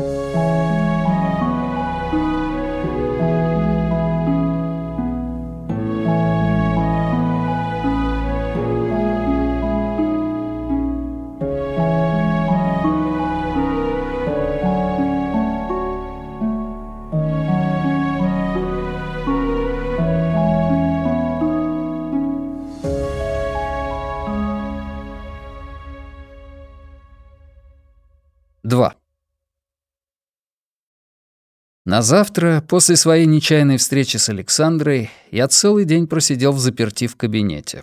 you На завтра, после своей нечаянной встречи с Александрой, я целый день просидел в заперти в кабинете.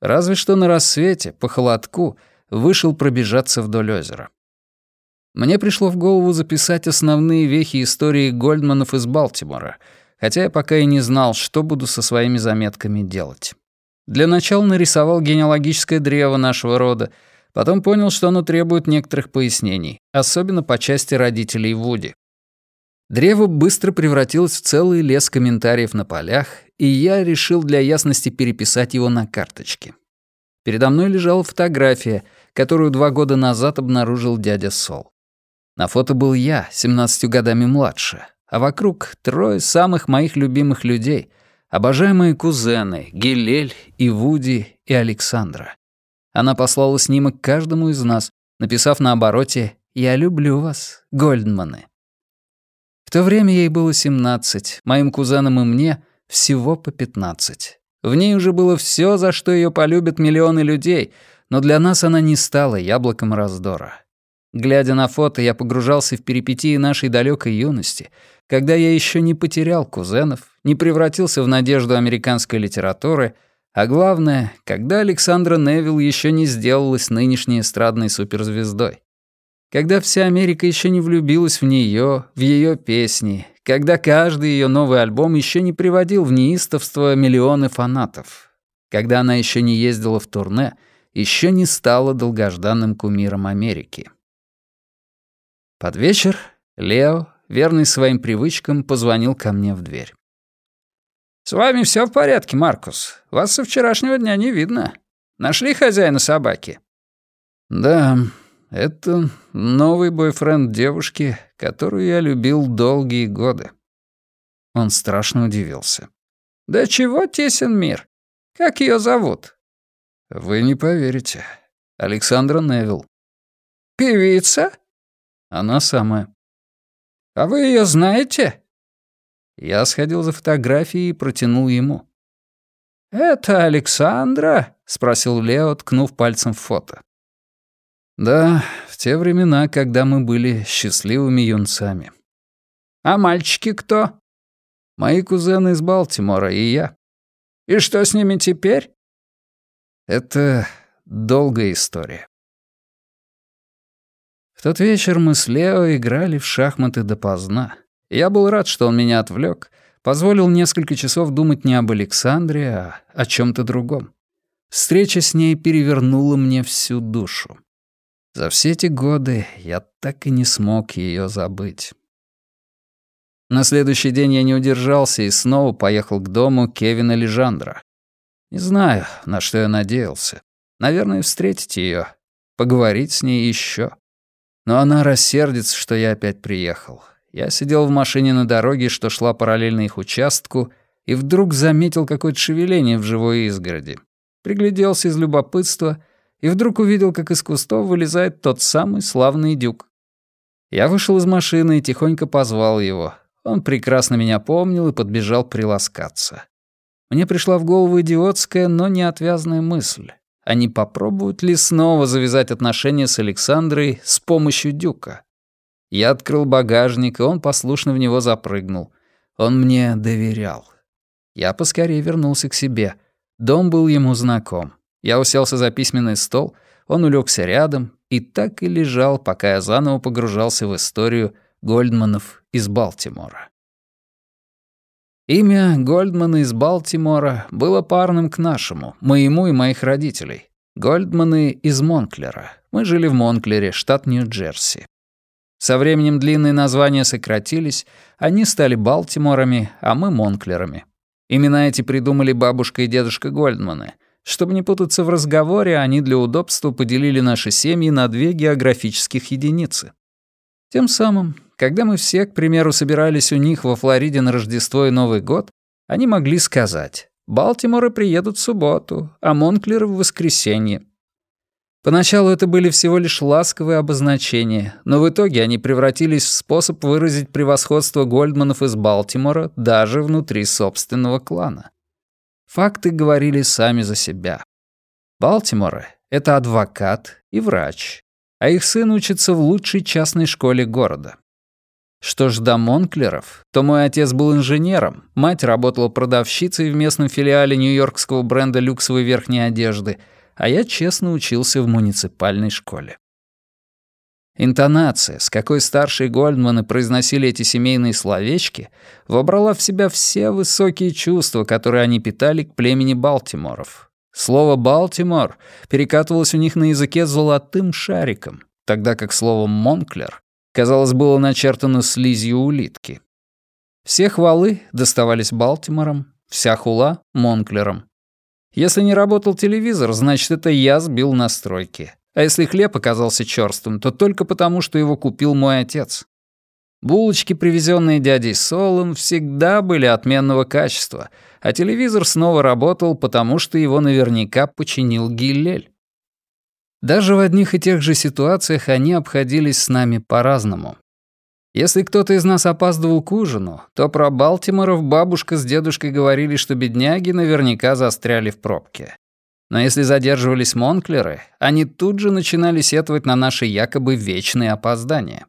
Разве что на рассвете, по холодку, вышел пробежаться вдоль озера. Мне пришло в голову записать основные вехи истории Гольдманов из Балтимора, хотя я пока и не знал, что буду со своими заметками делать. Для начала нарисовал генеалогическое древо нашего рода — Потом понял, что оно требует некоторых пояснений, особенно по части родителей Вуди. Древо быстро превратилось в целый лес комментариев на полях, и я решил для ясности переписать его на карточке. Передо мной лежала фотография, которую два года назад обнаружил дядя Сол. На фото был я, 17 годами младше, а вокруг трое самых моих любимых людей, обожаемые кузены Гилель и Вуди и Александра. Она послала снимок каждому из нас, написав на обороте «Я люблю вас, Гольдманы». То время ей было 17, моим кузенам и мне всего по 15. В ней уже было все, за что ее полюбят миллионы людей, но для нас она не стала яблоком раздора. Глядя на фото, я погружался в перипетии нашей далекой юности, когда я еще не потерял кузенов, не превратился в надежду американской литературы — а главное, когда Александра Невилл еще не сделалась нынешней эстрадной суперзвездой. Когда вся Америка еще не влюбилась в нее, в ее песни, когда каждый ее новый альбом еще не приводил в неистовство миллионы фанатов, когда она еще не ездила в турне, еще не стала долгожданным кумиром Америки. Под вечер Лео, верный своим привычкам, позвонил ко мне в дверь. «С вами все в порядке, Маркус. Вас со вчерашнего дня не видно. Нашли хозяина собаки?» «Да, это новый бойфренд девушки, которую я любил долгие годы». Он страшно удивился. «Да чего тесен мир? Как ее зовут?» «Вы не поверите. Александра Невилл». «Певица?» «Она самая». «А вы ее знаете?» Я сходил за фотографией и протянул ему. «Это Александра?» — спросил Лео, ткнув пальцем в фото. «Да, в те времена, когда мы были счастливыми юнцами». «А мальчики кто?» «Мои кузены из Балтимора и я». «И что с ними теперь?» «Это долгая история». В тот вечер мы с Лео играли в шахматы допоздна. Я был рад, что он меня отвлек, позволил несколько часов думать не об Александре, а о чем то другом. Встреча с ней перевернула мне всю душу. За все эти годы я так и не смог ее забыть. На следующий день я не удержался и снова поехал к дому Кевина Лежандра. Не знаю, на что я надеялся. Наверное, встретить ее, поговорить с ней еще. Но она рассердится, что я опять приехал. Я сидел в машине на дороге, что шла параллельно их участку, и вдруг заметил какое-то шевеление в живой изгороди. Пригляделся из любопытства и вдруг увидел, как из кустов вылезает тот самый славный дюк. Я вышел из машины и тихонько позвал его. Он прекрасно меня помнил и подбежал приласкаться. Мне пришла в голову идиотская, но неотвязная мысль. А не попробовать ли снова завязать отношения с Александрой с помощью дюка? Я открыл багажник, и он послушно в него запрыгнул. Он мне доверял. Я поскорее вернулся к себе. Дом был ему знаком. Я уселся за письменный стол, он улегся рядом и так и лежал, пока я заново погружался в историю Гольдманов из Балтимора. Имя Гольдмана из Балтимора было парным к нашему, моему и моих родителей. Гольдманы из Монклера. Мы жили в Монклере, штат Нью-Джерси. Со временем длинные названия сократились, они стали Балтиморами, а мы Монклерами. Имена эти придумали бабушка и дедушка Гольдманы. Чтобы не путаться в разговоре, они для удобства поделили наши семьи на две географических единицы. Тем самым когда мы все, к примеру, собирались у них во Флориде на Рождество и Новый год, они могли сказать «Балтиморы приедут в субботу, а Монклеры в воскресенье». Поначалу это были всего лишь ласковые обозначения, но в итоге они превратились в способ выразить превосходство Гольдманов из Балтимора даже внутри собственного клана. Факты говорили сами за себя. Балтиморы — это адвокат и врач, а их сын учится в лучшей частной школе города. Что ж до Монклеров, то мой отец был инженером, мать работала продавщицей в местном филиале нью-йоркского бренда люксовой верхней одежды, а я честно учился в муниципальной школе. Интонация, с какой старшие Гольдманы произносили эти семейные словечки, вобрала в себя все высокие чувства, которые они питали к племени Балтиморов. Слово «Балтимор» перекатывалось у них на языке золотым шариком, тогда как слово «Монклер» казалось, было начертано слизью улитки. Все хвалы доставались Балтимором, вся хула — Монклером. Если не работал телевизор, значит, это я сбил настройки. А если хлеб оказался чёрствым, то только потому, что его купил мой отец. Булочки, привезенные дядей Солом, всегда были отменного качества, а телевизор снова работал, потому что его наверняка починил Гиллель. Даже в одних и тех же ситуациях они обходились с нами по-разному. Если кто-то из нас опаздывал к ужину, то про Балтиморов бабушка с дедушкой говорили, что бедняги наверняка застряли в пробке. Но если задерживались Монклеры, они тут же начинали сетовать на наши якобы вечные опоздания.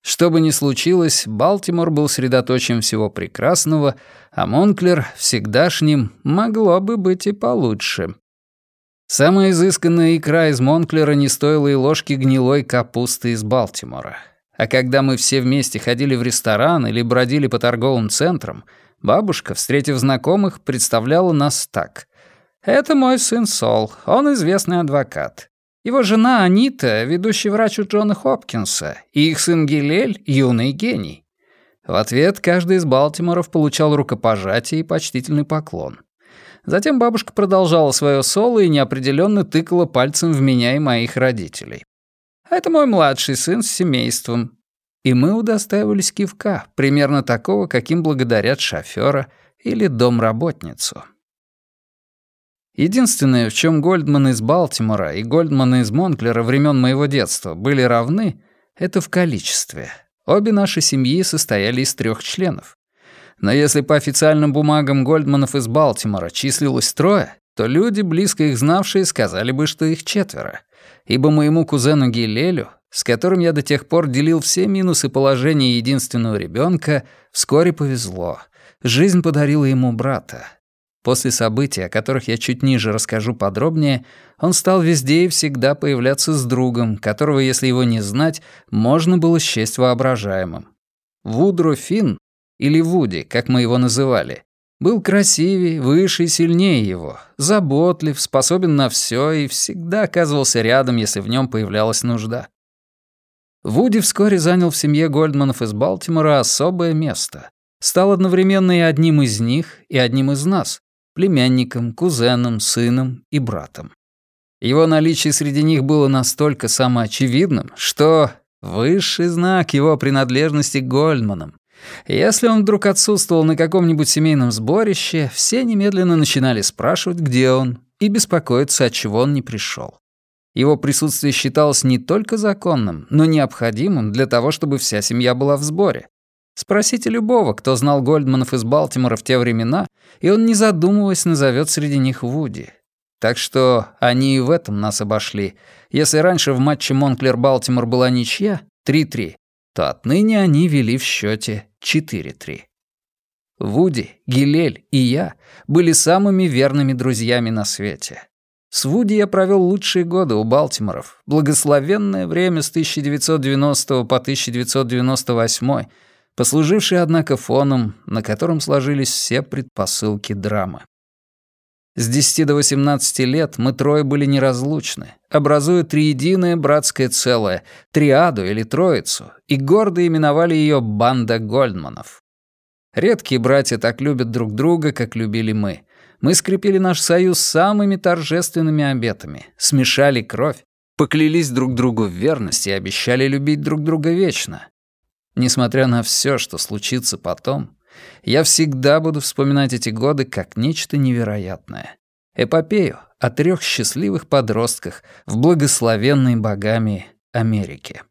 Что бы ни случилось, Балтимор был средоточием всего прекрасного, а Монклер, всегдашним, могло бы быть и получше. Самая изысканная икра из Монклера не стоила и ложки гнилой капусты из Балтимора. А когда мы все вместе ходили в ресторан или бродили по торговым центрам, бабушка, встретив знакомых, представляла нас так. «Это мой сын Сол, он известный адвокат. Его жена Анита, ведущий врач у Джона Хопкинса, и их сын Гилель — юный гений». В ответ каждый из Балтиморов получал рукопожатие и почтительный поклон. Затем бабушка продолжала свое соло и неопределенно тыкала пальцем в меня и моих родителей. «Это мой младший сын с семейством». И мы удостаивались кивка, примерно такого, каким благодарят шофера или домработницу. Единственное, в чем Гольдман из Балтимора и Гольдман из Монклера времен моего детства были равны, это в количестве. Обе наши семьи состояли из трех членов. Но если по официальным бумагам Гольдманов из Балтимора числилось трое, то люди, близко их знавшие, сказали бы, что их четверо. Ибо моему кузену Гилелю, с которым я до тех пор делил все минусы положения единственного ребенка, вскоре повезло. Жизнь подарила ему брата. После событий, о которых я чуть ниже расскажу подробнее, он стал везде и всегда появляться с другом, которого, если его не знать, можно было счесть воображаемым. Вудро Финн или Вуди, как мы его называли, был красивее, выше и сильнее его, заботлив, способен на все и всегда оказывался рядом, если в нем появлялась нужда. Вуди вскоре занял в семье Гольдманов из Балтимора особое место. Стал одновременно и одним из них, и одним из нас, племянником, кузеном, сыном и братом. Его наличие среди них было настолько самоочевидным, что высший знак его принадлежности к Гольдманам, если он вдруг отсутствовал на каком-нибудь семейном сборище, все немедленно начинали спрашивать, где он, и беспокоиться, от чего он не пришел. Его присутствие считалось не только законным, но необходимым для того, чтобы вся семья была в сборе. Спросите любого, кто знал Гольдманов из Балтимора в те времена, и он, не задумываясь, назовет среди них Вуди. Так что они и в этом нас обошли. Если раньше в матче Монклер-Балтимор была ничья, 3-3, то отныне они вели в счете 4-3. Вуди, Гилель и я были самыми верными друзьями на свете. С Вуди я провел лучшие годы у Балтиморов, благословенное время с 1990 по 1998, послужившее, однако, фоном, на котором сложились все предпосылки драмы. С 10 до 18 лет мы трое были неразлучны, образуя триединое братское целое, триаду или троицу, и гордо именовали ее «банда Гольдманов». Редкие братья так любят друг друга, как любили мы. Мы скрепили наш союз самыми торжественными обетами, смешали кровь, поклялись друг другу в верности и обещали любить друг друга вечно. Несмотря на все, что случится потом, я всегда буду вспоминать эти годы как нечто невероятное. Эпопею о трех счастливых подростках в благословенной богами Америке.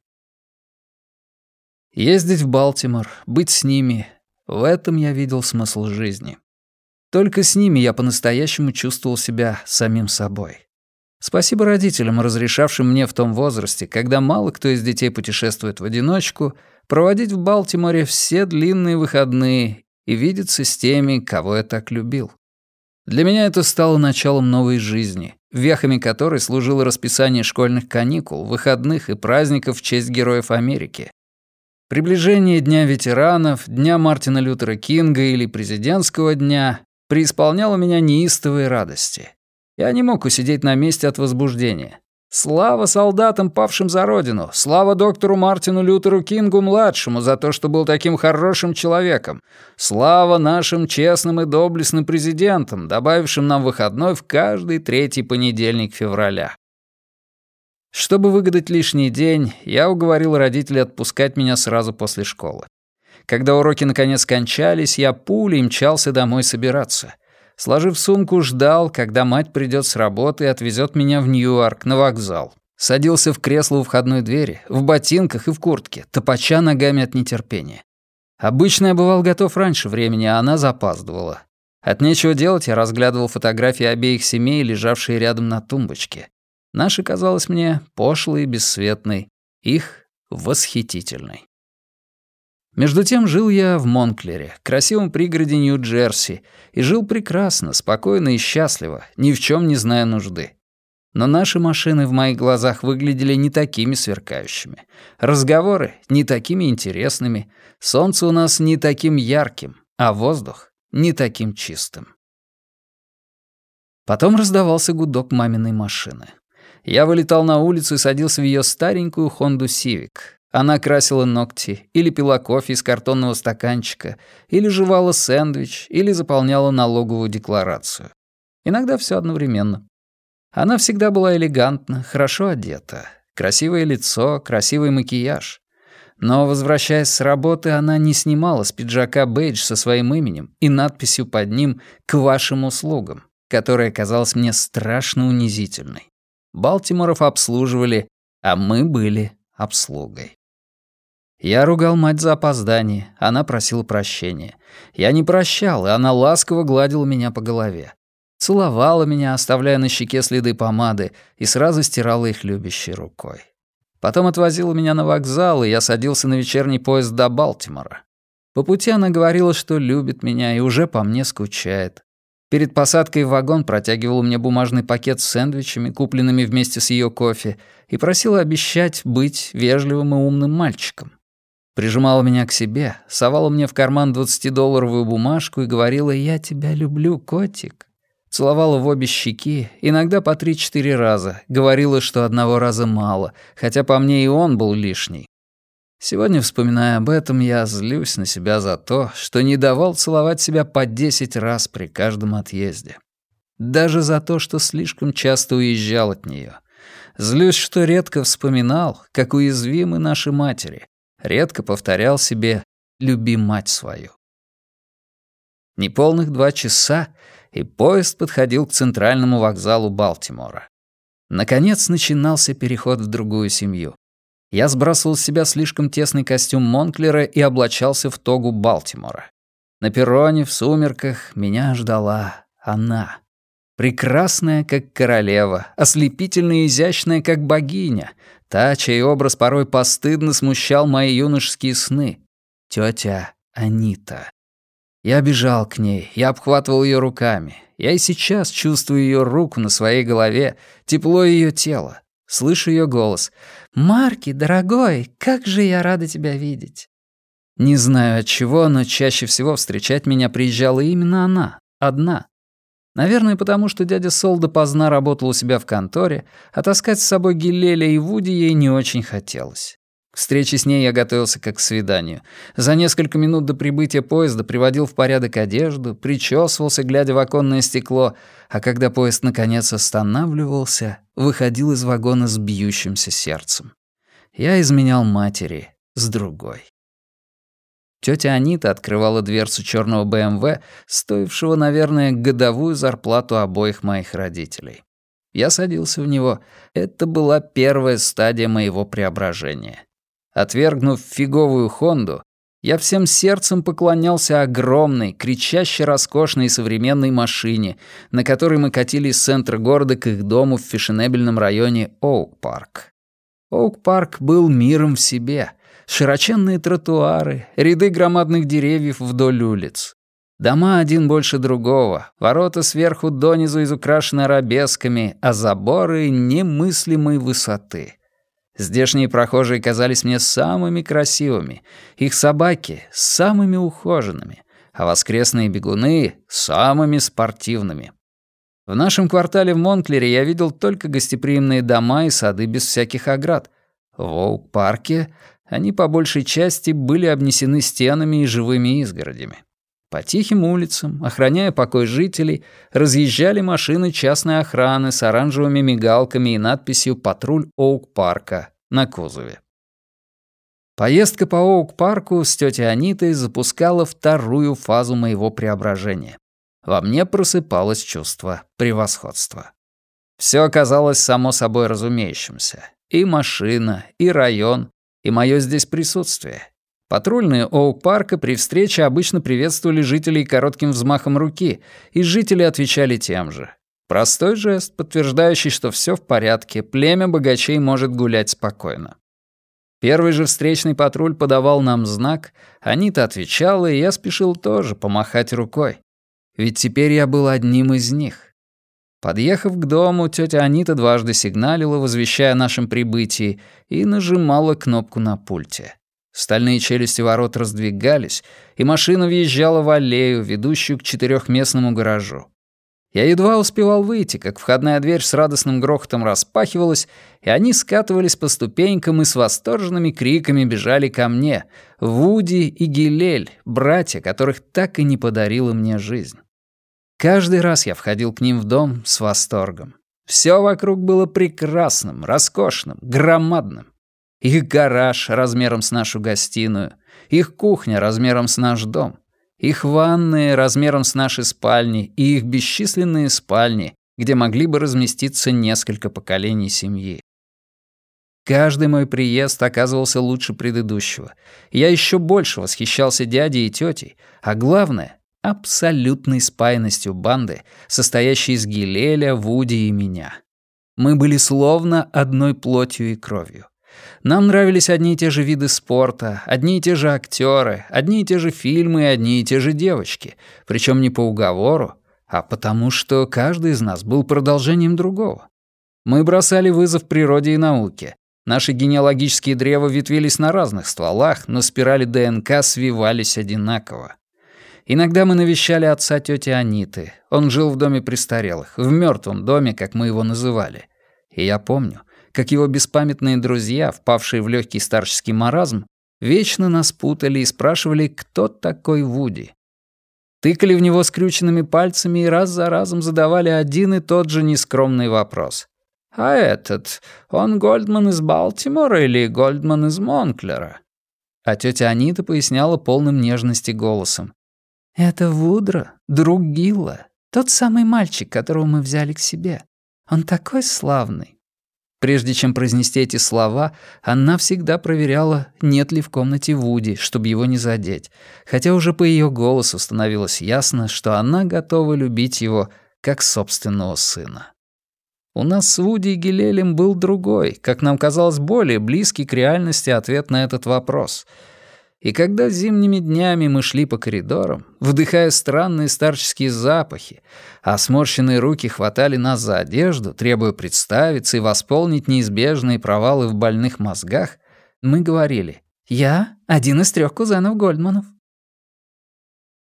Ездить в Балтимор, быть с ними — в этом я видел смысл жизни. Только с ними я по-настоящему чувствовал себя самим собой. Спасибо родителям, разрешавшим мне в том возрасте, когда мало кто из детей путешествует в одиночку, проводить в Балтиморе все длинные выходные и видеться с теми, кого я так любил. Для меня это стало началом новой жизни, вехами которой служило расписание школьных каникул, выходных и праздников в честь героев Америки. Приближение Дня ветеранов, Дня Мартина Лютера Кинга или Президентского дня преисполняло меня неистовой радости. Я не мог усидеть на месте от возбуждения. Слава солдатам, павшим за родину! Слава доктору Мартину Лютеру Кингу-младшему за то, что был таким хорошим человеком! Слава нашим честным и доблестным президентам, добавившим нам выходной в каждый третий понедельник февраля. Чтобы выгадать лишний день, я уговорил родителей отпускать меня сразу после школы. Когда уроки наконец кончались, я пулей мчался домой собираться — Сложив сумку, ждал, когда мать придет с работы и отвезет меня в Ньюарк, на вокзал. Садился в кресло у входной двери, в ботинках и в куртке, топача ногами от нетерпения. Обычно я бывал готов раньше времени, а она запаздывала. От нечего делать я разглядывал фотографии обеих семей, лежавшие рядом на тумбочке. Наша казалась мне пошлой и бесцветной, их — восхитительной. Между тем жил я в Монклере, красивом пригороде Нью-Джерси, и жил прекрасно, спокойно и счастливо, ни в чем не зная нужды. Но наши машины в моих глазах выглядели не такими сверкающими. Разговоры не такими интересными, солнце у нас не таким ярким, а воздух не таким чистым. Потом раздавался гудок маминой машины. Я вылетал на улицу и садился в ее старенькую Хонду Сивик, она красила ногти, или пила кофе из картонного стаканчика, или жевала сэндвич, или заполняла налоговую декларацию. Иногда все одновременно. Она всегда была элегантна, хорошо одета. Красивое лицо, красивый макияж. Но, возвращаясь с работы, она не снимала с пиджака бейдж со своим именем и надписью под ним «К вашим услугам», которая казалась мне страшно унизительной. Балтиморов обслуживали, а мы были обслугой. Я ругал мать за опоздание, она просила прощения. Я не прощал, и она ласково гладила меня по голове. Целовала меня, оставляя на щеке следы помады, и сразу стирала их любящей рукой. Потом отвозила меня на вокзал, и я садился на вечерний поезд до Балтимора. По пути она говорила, что любит меня и уже по мне скучает. Перед посадкой в вагон протягивала мне бумажный пакет с сэндвичами, купленными вместе с ее кофе, и просила обещать быть вежливым и умным мальчиком. Прижимала меня к себе, совала мне в карман двадцатидолларовую бумажку и говорила «Я тебя люблю, котик». Целовала в обе щеки, иногда по три-четыре раза. Говорила, что одного раза мало, хотя по мне и он был лишний. Сегодня, вспоминая об этом, я злюсь на себя за то, что не давал целовать себя по десять раз при каждом отъезде. Даже за то, что слишком часто уезжал от нее. Злюсь, что редко вспоминал, как уязвимы наши матери, редко повторял себе «люби мать свою». Неполных два часа, и поезд подходил к центральному вокзалу Балтимора. Наконец начинался переход в другую семью. Я сбрасывал с себя слишком тесный костюм Монклера и облачался в тогу Балтимора. На перроне, в сумерках, меня ждала она. Прекрасная, как королева, ослепительная и изящная, как богиня, Та, чей образ порой постыдно смущал мои юношеские сны. Тётя Анита. Я бежал к ней, я обхватывал её руками. Я и сейчас чувствую её руку на своей голове, тепло её тела. Слышу её голос. «Марки, дорогой, как же я рада тебя видеть!» Не знаю от чего, но чаще всего встречать меня приезжала именно она, одна. Наверное, потому что дядя Сол допоздна работал у себя в конторе, а таскать с собой Гилеля и Вуди ей не очень хотелось. К встрече с ней я готовился как к свиданию. За несколько минут до прибытия поезда приводил в порядок одежду, причесывался, глядя в оконное стекло, а когда поезд наконец останавливался, выходил из вагона с бьющимся сердцем. Я изменял матери с другой. Тетя Анита открывала дверцу черного БМВ, стоившего, наверное, годовую зарплату обоих моих родителей. Я садился в него. Это была первая стадия моего преображения. Отвергнув фиговую Хонду, я всем сердцем поклонялся огромной, кричаще роскошной современной машине, на которой мы катили из центра города к их дому в фешенебельном районе Оук-парк. Оук-парк был миром в себе. Широченные тротуары, ряды громадных деревьев вдоль улиц. Дома один больше другого, ворота сверху донизу изукрашены арабесками, а заборы немыслимой высоты. Здешние прохожие казались мне самыми красивыми, их собаки — самыми ухоженными, а воскресные бегуны — самыми спортивными. В нашем квартале в Монклере я видел только гостеприимные дома и сады без всяких оград. В Оук-парке они по большей части были обнесены стенами и живыми изгородями. По тихим улицам, охраняя покой жителей, разъезжали машины частной охраны с оранжевыми мигалками и надписью «Патруль Оук-парка» на кузове. Поездка по Оук-парку с тетей Анитой запускала вторую фазу моего преображения. Во мне просыпалось чувство превосходства. Все оказалось само собой разумеющимся. И машина, и район, и мое здесь присутствие, Патрульные Оук-парка при встрече обычно приветствовали жителей коротким взмахом руки, и жители отвечали тем же. Простой жест, подтверждающий, что все в порядке, племя богачей может гулять спокойно. Первый же встречный патруль подавал нам знак, Анита отвечала, и я спешил тоже помахать рукой. Ведь теперь я был одним из них. Подъехав к дому, тетя Анита дважды сигналила, возвещая о нашем прибытии, и нажимала кнопку на пульте. Стальные челюсти ворот раздвигались, и машина въезжала в аллею, ведущую к четырехместному гаражу. Я едва успевал выйти, как входная дверь с радостным грохотом распахивалась, и они скатывались по ступенькам и с восторженными криками бежали ко мне, Вуди и Гилель, братья, которых так и не подарила мне жизнь. Каждый раз я входил к ним в дом с восторгом. Все вокруг было прекрасным, роскошным, громадным. Их гараж размером с нашу гостиную, их кухня размером с наш дом, их ванные размером с наши спальни и их бесчисленные спальни, где могли бы разместиться несколько поколений семьи. Каждый мой приезд оказывался лучше предыдущего. Я еще больше восхищался дядей и тетей, а главное — абсолютной спаянностью банды, состоящей из Гилеля, Вуди и меня. Мы были словно одной плотью и кровью. Нам нравились одни и те же виды спорта, одни и те же актеры, одни и те же фильмы и одни и те же девочки. Причем не по уговору, а потому что каждый из нас был продолжением другого. Мы бросали вызов природе и науке. Наши генеалогические древа ветвились на разных стволах, но спирали ДНК свивались одинаково. Иногда мы навещали отца тети Аниты. Он жил в доме престарелых, в мертвом доме, как мы его называли. И я помню, как его беспамятные друзья, впавшие в легкий старческий маразм, вечно нас путали и спрашивали, кто такой Вуди. Тыкали в него скрюченными пальцами и раз за разом задавали один и тот же нескромный вопрос. «А этот, он Гольдман из Балтимора или Гольдман из Монклера?» А тетя Анита поясняла полным нежности голосом. «Это Вудро, друг Гилла, тот самый мальчик, которого мы взяли к себе. Он такой славный, Прежде чем произнести эти слова, она всегда проверяла, нет ли в комнате Вуди, чтобы его не задеть, хотя уже по ее голосу становилось ясно, что она готова любить его как собственного сына. У нас с Вуди и Гилелем был другой, как нам казалось, более близкий к реальности ответ на этот вопрос — и когда зимними днями мы шли по коридорам, вдыхая странные старческие запахи, а сморщенные руки хватали нас за одежду, требуя представиться и восполнить неизбежные провалы в больных мозгах, мы говорили «Я один из трех кузенов Гольдманов».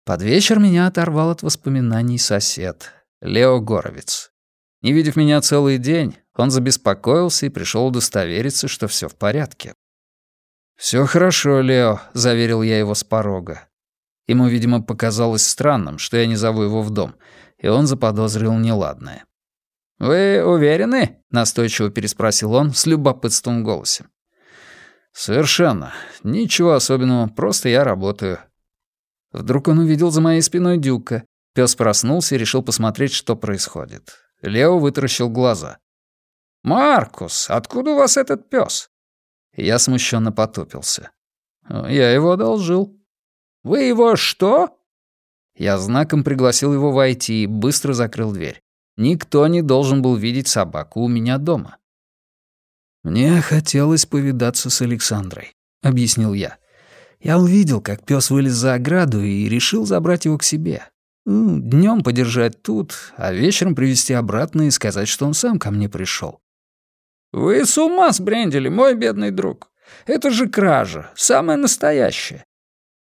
Под вечер меня оторвал от воспоминаний сосед, Лео Горовец. Не видев меня целый день, он забеспокоился и пришел удостовериться, что все в порядке. Все хорошо, Лео», — заверил я его с порога. Ему, видимо, показалось странным, что я не зову его в дом, и он заподозрил неладное. «Вы уверены?» — настойчиво переспросил он с любопытством в голосе. «Совершенно. Ничего особенного, просто я работаю». Вдруг он увидел за моей спиной Дюка. Пёс проснулся и решил посмотреть, что происходит. Лео вытаращил глаза. «Маркус, откуда у вас этот пёс?» Я смущенно потупился. «Я его одолжил». «Вы его что?» Я знаком пригласил его войти и быстро закрыл дверь. Никто не должен был видеть собаку у меня дома. «Мне хотелось повидаться с Александрой», — объяснил я. «Я увидел, как пес вылез за ограду и решил забрать его к себе. Ну, Днем подержать тут, а вечером привести обратно и сказать, что он сам ко мне пришел. «Вы с ума сбрендили, мой бедный друг. Это же кража, самая настоящая».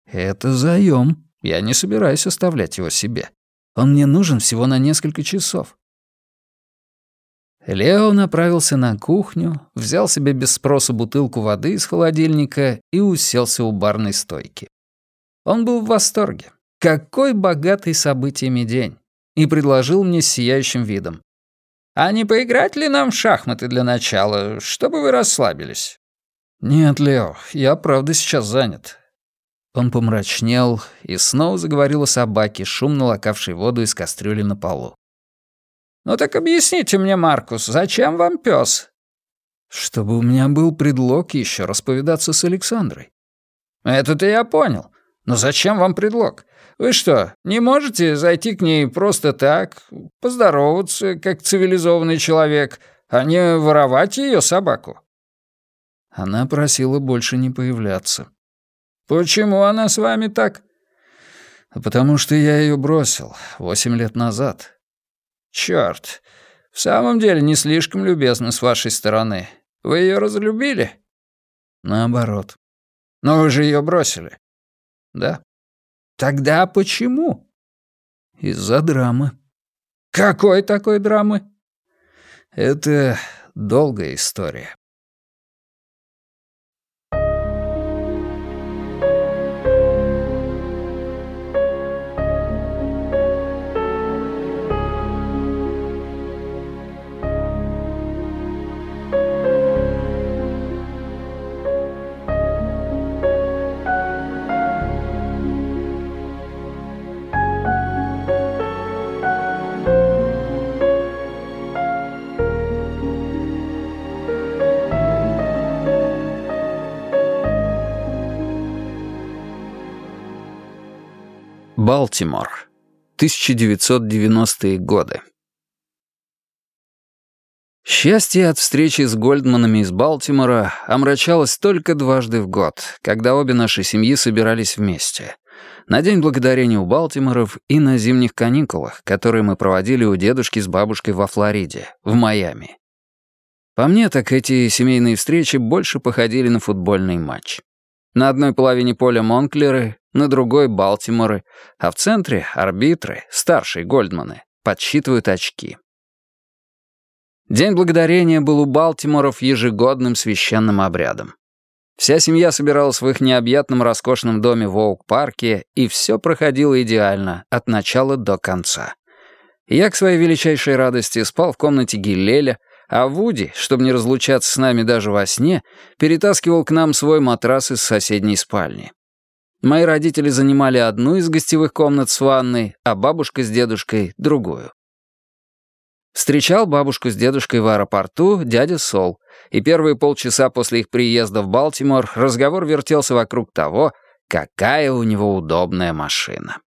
«Это заём. Я не собираюсь оставлять его себе. Он мне нужен всего на несколько часов. Лео направился на кухню, взял себе без спроса бутылку воды из холодильника и уселся у барной стойки. Он был в восторге. Какой богатый событиями день! И предложил мне с сияющим видом. «А не поиграть ли нам в шахматы для начала, чтобы вы расслабились?» «Нет, Лео, я правда сейчас занят». Он помрачнел и снова заговорил о собаке, шумно лакавшей воду из кастрюли на полу. «Ну так объясните мне, Маркус, зачем вам пес? «Чтобы у меня был предлог еще расповедаться с Александрой». «Это-то я понял. Но зачем вам предлог? Вы что, не можете зайти к ней просто так, поздороваться, как цивилизованный человек, а не воровать ее собаку?» Она просила больше не появляться. «Почему она с вами так?» «Потому что я ее бросил восемь лет назад». Черт, в самом деле не слишком любезно с вашей стороны. Вы ее разлюбили? Наоборот. Но вы же ее бросили. Да. Тогда почему? Из-за драмы. Какой такой драмы? Это долгая история. Балтимор. 1990-е годы. Счастье от встречи с Гольдманами из Балтимора омрачалось только дважды в год, когда обе наши семьи собирались вместе. На День Благодарения у Балтиморов и на зимних каникулах, которые мы проводили у дедушки с бабушкой во Флориде, в Майами. По мне, так эти семейные встречи больше походили на футбольный матч. На одной половине поля Монклеры, на другой — Балтиморы, а в центре — арбитры, старшие Гольдманы, подсчитывают очки. День Благодарения был у Балтиморов ежегодным священным обрядом. Вся семья собиралась в их необъятном роскошном доме в Оук-парке, и все проходило идеально, от начала до конца. Я, к своей величайшей радости, спал в комнате Гиллеля, а Вуди, чтобы не разлучаться с нами даже во сне, перетаскивал к нам свой матрас из соседней спальни. Мои родители занимали одну из гостевых комнат с ванной, а бабушка с дедушкой — другую. Встречал бабушку с дедушкой в аэропорту дядя Сол, и первые полчаса после их приезда в Балтимор разговор вертелся вокруг того, какая у него удобная машина.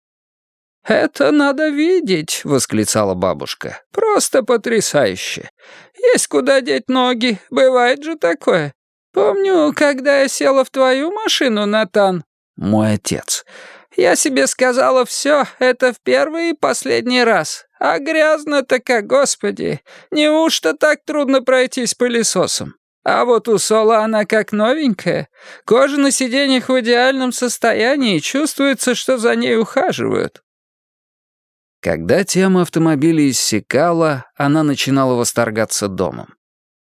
«Это надо видеть!» — восклицала бабушка. «Просто потрясающе! Есть куда деть ноги, бывает же такое. Помню, когда я села в твою машину, Натан...» «Мой отец...» «Я себе сказала, все, это в первый и последний раз. А грязно-то как, господи! Неужто так трудно пройтись пылесосом? А вот у Сола она как новенькая. Кожа на сиденьях в идеальном состоянии, чувствуется, что за ней ухаживают. Когда тема автомобилей иссякала, она начинала восторгаться домом.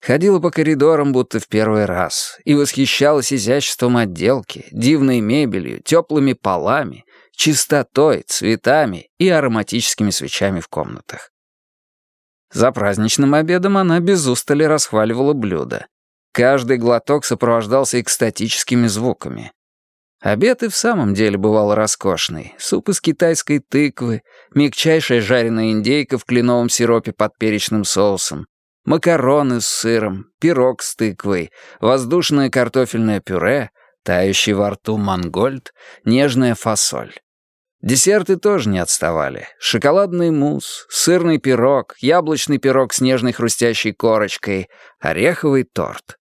Ходила по коридорам будто в первый раз и восхищалась изяществом отделки, дивной мебелью, теплыми полами, чистотой, цветами и ароматическими свечами в комнатах. За праздничным обедом она без устали расхваливала блюда. Каждый глоток сопровождался экстатическими звуками. Обед и в самом деле бывал роскошный. Суп из китайской тыквы, мягчайшая жареная индейка в кленовом сиропе под перечным соусом, макароны с сыром, пирог с тыквой, воздушное картофельное пюре, тающий во рту мангольд, нежная фасоль. Десерты тоже не отставали. Шоколадный мусс, сырный пирог, яблочный пирог с нежной хрустящей корочкой, ореховый торт.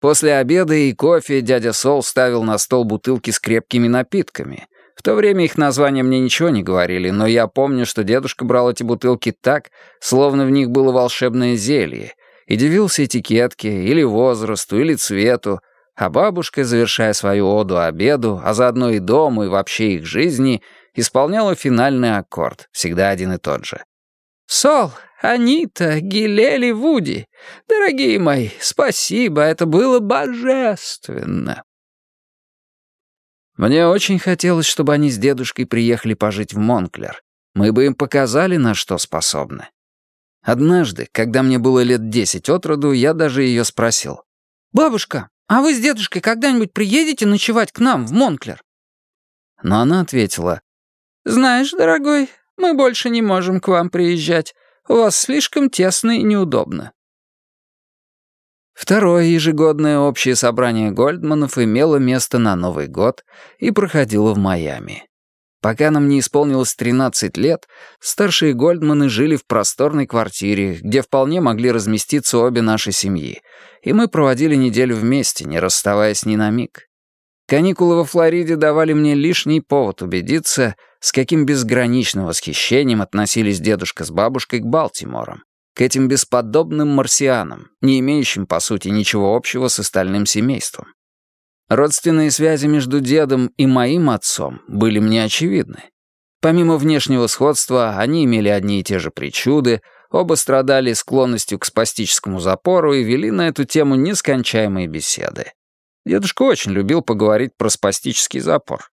После обеда и кофе дядя Сол ставил на стол бутылки с крепкими напитками. В то время их названия мне ничего не говорили, но я помню, что дедушка брал эти бутылки так, словно в них было волшебное зелье, и дивился этикетке, или возрасту, или цвету, а бабушка, завершая свою оду обеду, а заодно и дому, и вообще их жизни, исполняла финальный аккорд, всегда один и тот же. «Сол, Анита, Гилели, Вуди, дорогие мои, спасибо, это было божественно». Мне очень хотелось, чтобы они с дедушкой приехали пожить в Монклер. Мы бы им показали, на что способны. Однажды, когда мне было лет десять от роду, я даже ее спросил. «Бабушка, а вы с дедушкой когда-нибудь приедете ночевать к нам в Монклер?» Но она ответила. «Знаешь, дорогой, мы больше не можем к вам приезжать. У вас слишком тесно и неудобно». Второе ежегодное общее собрание Гольдманов имело место на Новый год и проходило в Майами. Пока нам не исполнилось 13 лет, старшие Гольдманы жили в просторной квартире, где вполне могли разместиться обе наши семьи, и мы проводили неделю вместе, не расставаясь ни на миг. Каникулы во Флориде давали мне лишний повод убедиться, с каким безграничным восхищением относились дедушка с бабушкой к Балтиморам, к этим бесподобным марсианам, не имеющим, по сути, ничего общего с остальным семейством. Родственные связи между дедом и моим отцом были мне очевидны. Помимо внешнего сходства, они имели одни и те же причуды, оба страдали склонностью к спастическому запору и вели на эту тему нескончаемые беседы. Дедушка очень любил поговорить про спастический запор.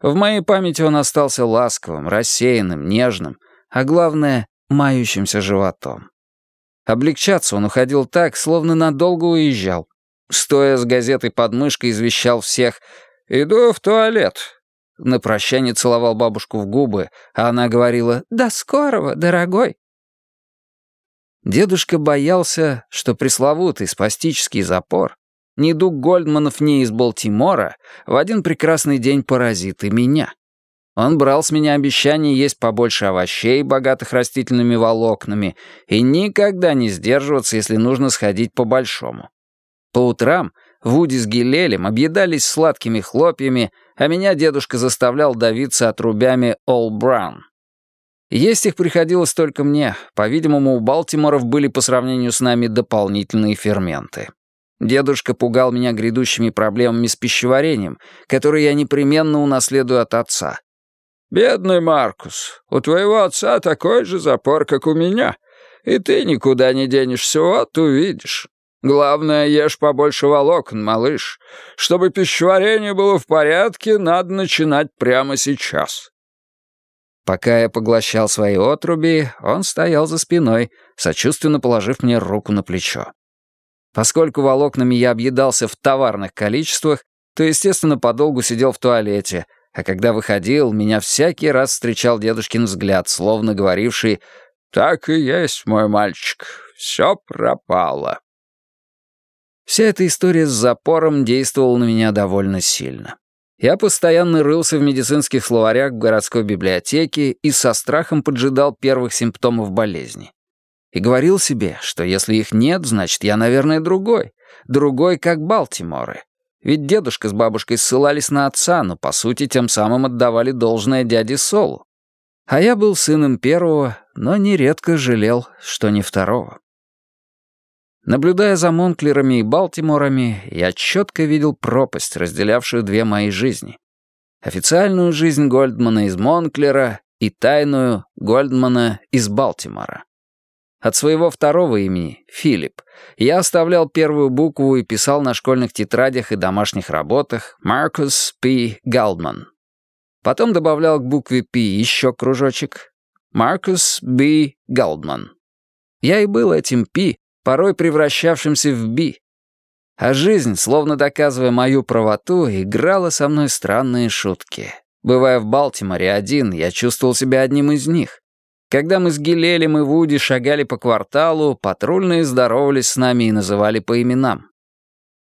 В моей памяти он остался ласковым, рассеянным, нежным, а главное — мающимся животом. Облегчаться он уходил так, словно надолго уезжал. Стоя с газетой под мышкой, извещал всех «Иду в туалет». На прощание целовал бабушку в губы, а она говорила «До скорого, дорогой». Дедушка боялся, что пресловутый спастический запор недуг Гольдманов не из Балтимора, в один прекрасный день поразит и меня. Он брал с меня обещание есть побольше овощей, богатых растительными волокнами, и никогда не сдерживаться, если нужно сходить по-большому. По утрам Вуди с Гилелем объедались сладкими хлопьями, а меня дедушка заставлял давиться отрубями All Brown. Есть их приходилось только мне. По-видимому, у Балтиморов были по сравнению с нами дополнительные ферменты. Дедушка пугал меня грядущими проблемами с пищеварением, которые я непременно унаследую от отца. «Бедный Маркус, у твоего отца такой же запор, как у меня, и ты никуда не денешься, вот увидишь. Главное, ешь побольше волокон, малыш. Чтобы пищеварение было в порядке, надо начинать прямо сейчас». Пока я поглощал свои отруби, он стоял за спиной, сочувственно положив мне руку на плечо. Поскольку волокнами я объедался в товарных количествах, то, естественно, подолгу сидел в туалете, а когда выходил, меня всякий раз встречал дедушкин взгляд, словно говоривший «Так и есть, мой мальчик, все пропало». Вся эта история с запором действовала на меня довольно сильно. Я постоянно рылся в медицинских словарях в городской библиотеке и со страхом поджидал первых симптомов болезни. И говорил себе, что если их нет, значит, я, наверное, другой. Другой, как Балтиморы. Ведь дедушка с бабушкой ссылались на отца, но, по сути, тем самым отдавали должное дяде Солу. А я был сыном первого, но нередко жалел, что не второго. Наблюдая за Монклерами и Балтиморами, я четко видел пропасть, разделявшую две мои жизни. Официальную жизнь Гольдмана из Монклера и тайную Гольдмана из Балтимора. От своего второго имени, Филипп, я оставлял первую букву и писал на школьных тетрадях и домашних работах Маркус П. Голдман. Потом добавлял к букве П еще кружочек Маркус Б. Голдман. Я и был этим П, порой превращавшимся в Би. А жизнь, словно доказывая мою правоту, играла со мной странные шутки. Бывая в Балтиморе один, я чувствовал себя одним из них. Когда мы с Гилелем и Вуди шагали по кварталу, патрульные здоровались с нами и называли по именам.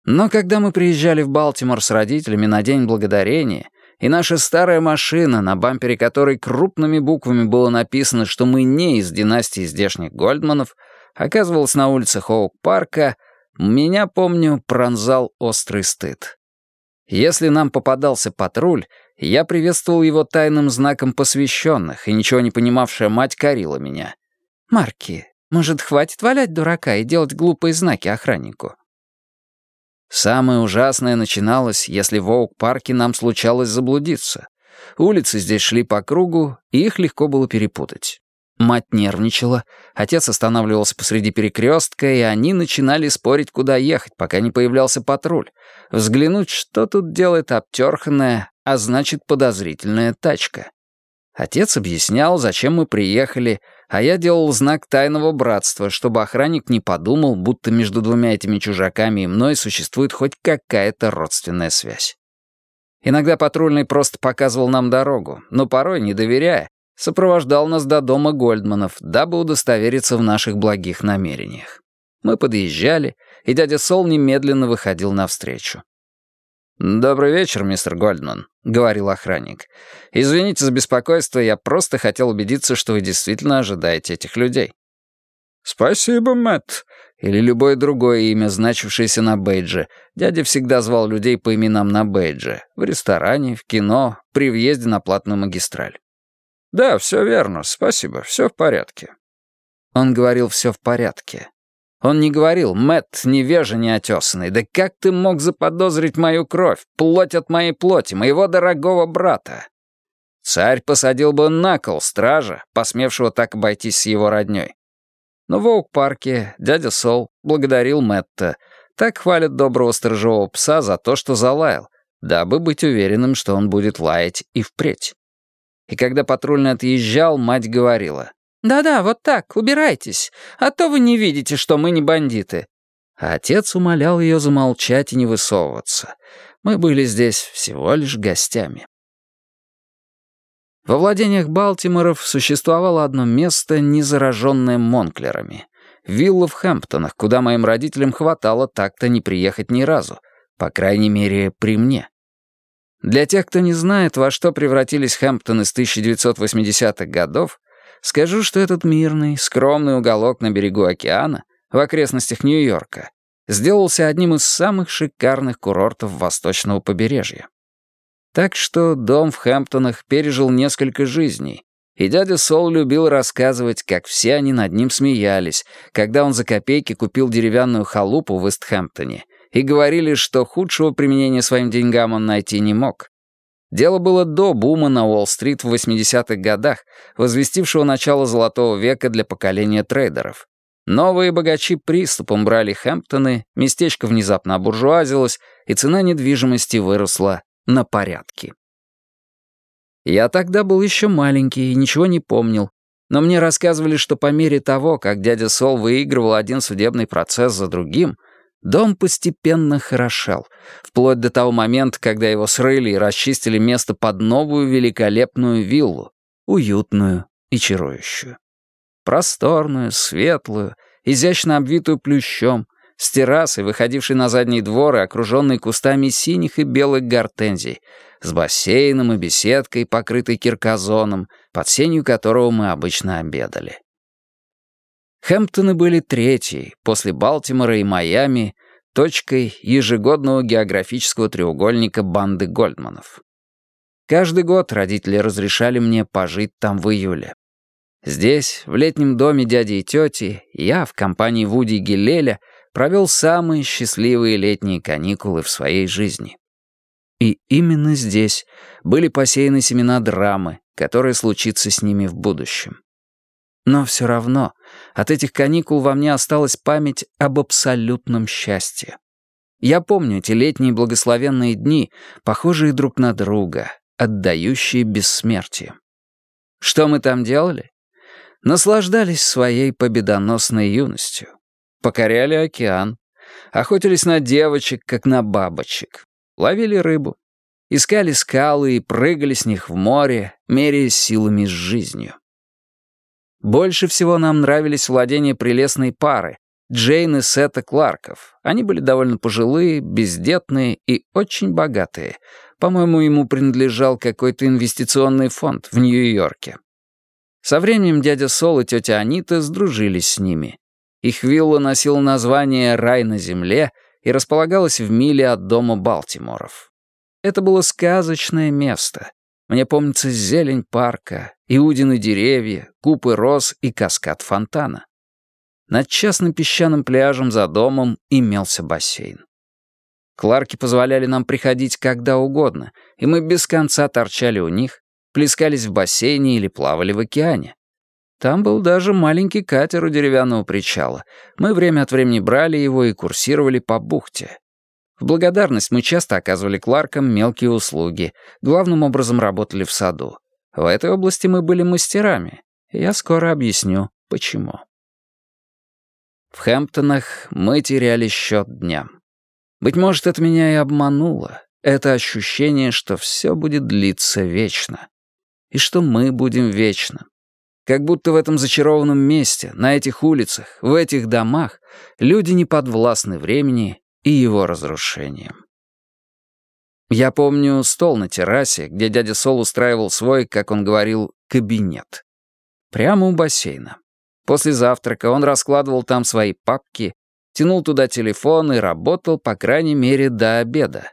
Но когда мы приезжали в Балтимор с родителями на День Благодарения, и наша старая машина, на бампере которой крупными буквами было написано, что мы не из династии здешних Гольдманов, оказывалась на улицах Оук-парка, меня, помню, пронзал острый стыд. Если нам попадался патруль, я приветствовал его тайным знаком посвященных, и ничего не понимавшая мать корила меня. «Марки, может, хватит валять дурака и делать глупые знаки охраннику?» Самое ужасное начиналось, если в Оук-парке нам случалось заблудиться. Улицы здесь шли по кругу, и их легко было перепутать. Мать нервничала, отец останавливался посреди перекрестка, и они начинали спорить, куда ехать, пока не появлялся патруль. Взглянуть, что тут делает обтерханная, а значит, подозрительная тачка. Отец объяснял, зачем мы приехали, а я делал знак тайного братства, чтобы охранник не подумал, будто между двумя этими чужаками и мной существует хоть какая-то родственная связь. Иногда патрульный просто показывал нам дорогу, но порой, не доверяя, сопровождал нас до дома Гольдманов, дабы удостовериться в наших благих намерениях. Мы подъезжали, и дядя Сол немедленно выходил навстречу. «Добрый вечер, мистер Гольдман», — говорил охранник. «Извините за беспокойство, я просто хотел убедиться, что вы действительно ожидаете этих людей». «Спасибо, Мэтт», или любое другое имя, значившееся на бейдже. Дядя всегда звал людей по именам на бейдже. В ресторане, в кино, при въезде на платную магистраль. «Да, все верно, спасибо, все в порядке». Он говорил «все в порядке». Он не говорил «Мэтт, невежа неотесанный, да как ты мог заподозрить мою кровь, плоть от моей плоти, моего дорогого брата?» Царь посадил бы на кол стража, посмевшего так обойтись с его роднёй. Но в Оук-парке дядя Сол благодарил Мэтта. Так хвалят доброго сторожевого пса за то, что залаял, дабы быть уверенным, что он будет лаять и впредь. И когда патрульный отъезжал, мать говорила, «Да-да, вот так, убирайтесь, а то вы не видите, что мы не бандиты». А отец умолял ее замолчать и не высовываться. Мы были здесь всего лишь гостями. Во владениях Балтиморов существовало одно место, не зараженное Монклерами. Вилла в Хэмптонах, куда моим родителям хватало так-то не приехать ни разу, по крайней мере, при мне. Для тех, кто не знает, во что превратились Хэмптоны с 1980-х годов, Скажу, что этот мирный, скромный уголок на берегу океана, в окрестностях Нью-Йорка, сделался одним из самых шикарных курортов восточного побережья. Так что дом в Хэмптонах пережил несколько жизней, и дядя Сол любил рассказывать, как все они над ним смеялись, когда он за копейки купил деревянную халупу в Истхэмптоне, и говорили, что худшего применения своим деньгам он найти не мог. Дело было до бума на Уолл-стрит в 80-х годах, возвестившего начало золотого века для поколения трейдеров. Новые богачи приступом брали Хэмптоны, местечко внезапно обуржуазилось, и цена недвижимости выросла на порядки. Я тогда был еще маленький и ничего не помнил, но мне рассказывали, что по мере того, как дядя Сол выигрывал один судебный процесс за другим — Дом постепенно хорошел, вплоть до того момента, когда его срыли и расчистили место под новую великолепную виллу, уютную и чарующую. Просторную, светлую, изящно обвитую плющом, с террасой, выходившей на задний двор и окруженной кустами синих и белых гортензий, с бассейном и беседкой, покрытой киркозоном, под сенью которого мы обычно обедали. Хэмптоны были третьей, после Балтимора и Майами, точкой ежегодного географического треугольника банды Гольдманов. Каждый год родители разрешали мне пожить там в июле. Здесь, в летнем доме дяди и тети, я в компании Вуди и Гилеля провел самые счастливые летние каникулы в своей жизни. И именно здесь были посеяны семена драмы, которая случится с ними в будущем. Но все равно от этих каникул во мне осталась память об абсолютном счастье. Я помню эти летние благословенные дни, похожие друг на друга, отдающие бессмертию. Что мы там делали? Наслаждались своей победоносной юностью. Покоряли океан, охотились на девочек, как на бабочек, ловили рыбу, искали скалы и прыгали с них в море, меряясь силами с жизнью. Больше всего нам нравились владения прелестной пары, Джейн и Сета Кларков. Они были довольно пожилые, бездетные и очень богатые. По-моему, ему принадлежал какой-то инвестиционный фонд в Нью-Йорке. Со временем дядя Сол и тетя Анита сдружились с ними. Их вилла носила название «Рай на земле» и располагалась в миле от дома Балтиморов. Это было сказочное место. Мне помнится зелень парка, иудины деревья, купы роз и каскад фонтана. Над частным песчаным пляжем за домом имелся бассейн. Кларки позволяли нам приходить когда угодно, и мы без конца торчали у них, плескались в бассейне или плавали в океане. Там был даже маленький катер у деревянного причала. Мы время от времени брали его и курсировали по бухте. В благодарность мы часто оказывали Кларкам мелкие услуги, главным образом работали в саду. В этой области мы были мастерами. Я скоро объясню, почему. В Хэмптонах мы теряли счет дням. Быть может, это меня и обмануло. Это ощущение, что все будет длиться вечно. И что мы будем вечно. Как будто в этом зачарованном месте, на этих улицах, в этих домах люди не подвластны времени и его разрушением. Я помню стол на террасе, где дядя Сол устраивал свой, как он говорил, кабинет. Прямо у бассейна. После завтрака он раскладывал там свои папки, тянул туда телефон и работал, по крайней мере, до обеда.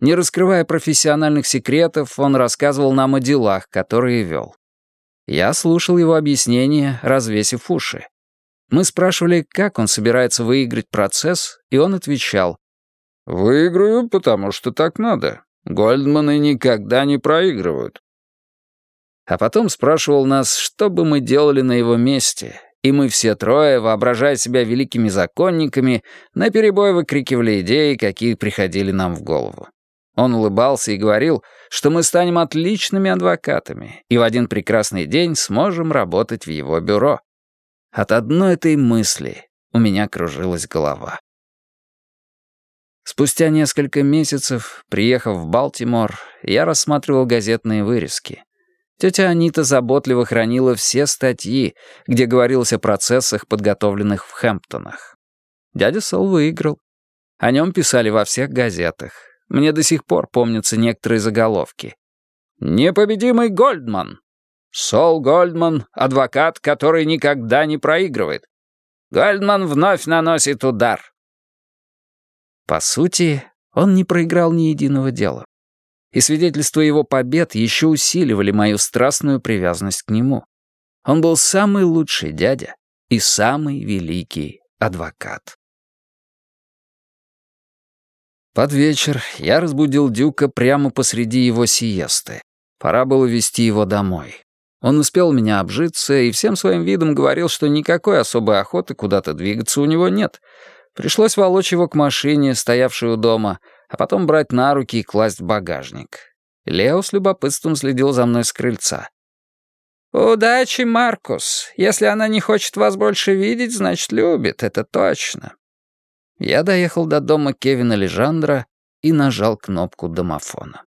Не раскрывая профессиональных секретов, он рассказывал нам о делах, которые вел. Я слушал его объяснения, развесив уши. Мы спрашивали, как он собирается выиграть процесс, и он отвечал. «Выиграю, потому что так надо. Гольдманы никогда не проигрывают». А потом спрашивал нас, что бы мы делали на его месте, и мы все трое, воображая себя великими законниками, наперебой выкрикивали идеи, какие приходили нам в голову. Он улыбался и говорил, что мы станем отличными адвокатами и в один прекрасный день сможем работать в его бюро. От одной этой мысли у меня кружилась голова. Спустя несколько месяцев, приехав в Балтимор, я рассматривал газетные вырезки. Тетя Анита заботливо хранила все статьи, где говорилось о процессах, подготовленных в Хэмптонах. Дядя Сол выиграл. О нем писали во всех газетах. Мне до сих пор помнятся некоторые заголовки. «Непобедимый Гольдман». «Сол Гольдман — адвокат, который никогда не проигрывает». «Гольдман вновь наносит удар». По сути, он не проиграл ни единого дела. И свидетельства его побед еще усиливали мою страстную привязанность к нему. Он был самый лучший дядя и самый великий адвокат. Под вечер я разбудил Дюка прямо посреди его сиесты. Пора было вести его домой. Он успел меня обжиться и всем своим видом говорил, что никакой особой охоты куда-то двигаться у него нет. Пришлось волочь его к машине, стоявшей у дома, а потом брать на руки и класть в багажник. Лео с любопытством следил за мной с крыльца. «Удачи, Маркус. Если она не хочет вас больше видеть, значит, любит, это точно. Я доехал до дома Кевина Лежандра и нажал кнопку домофона.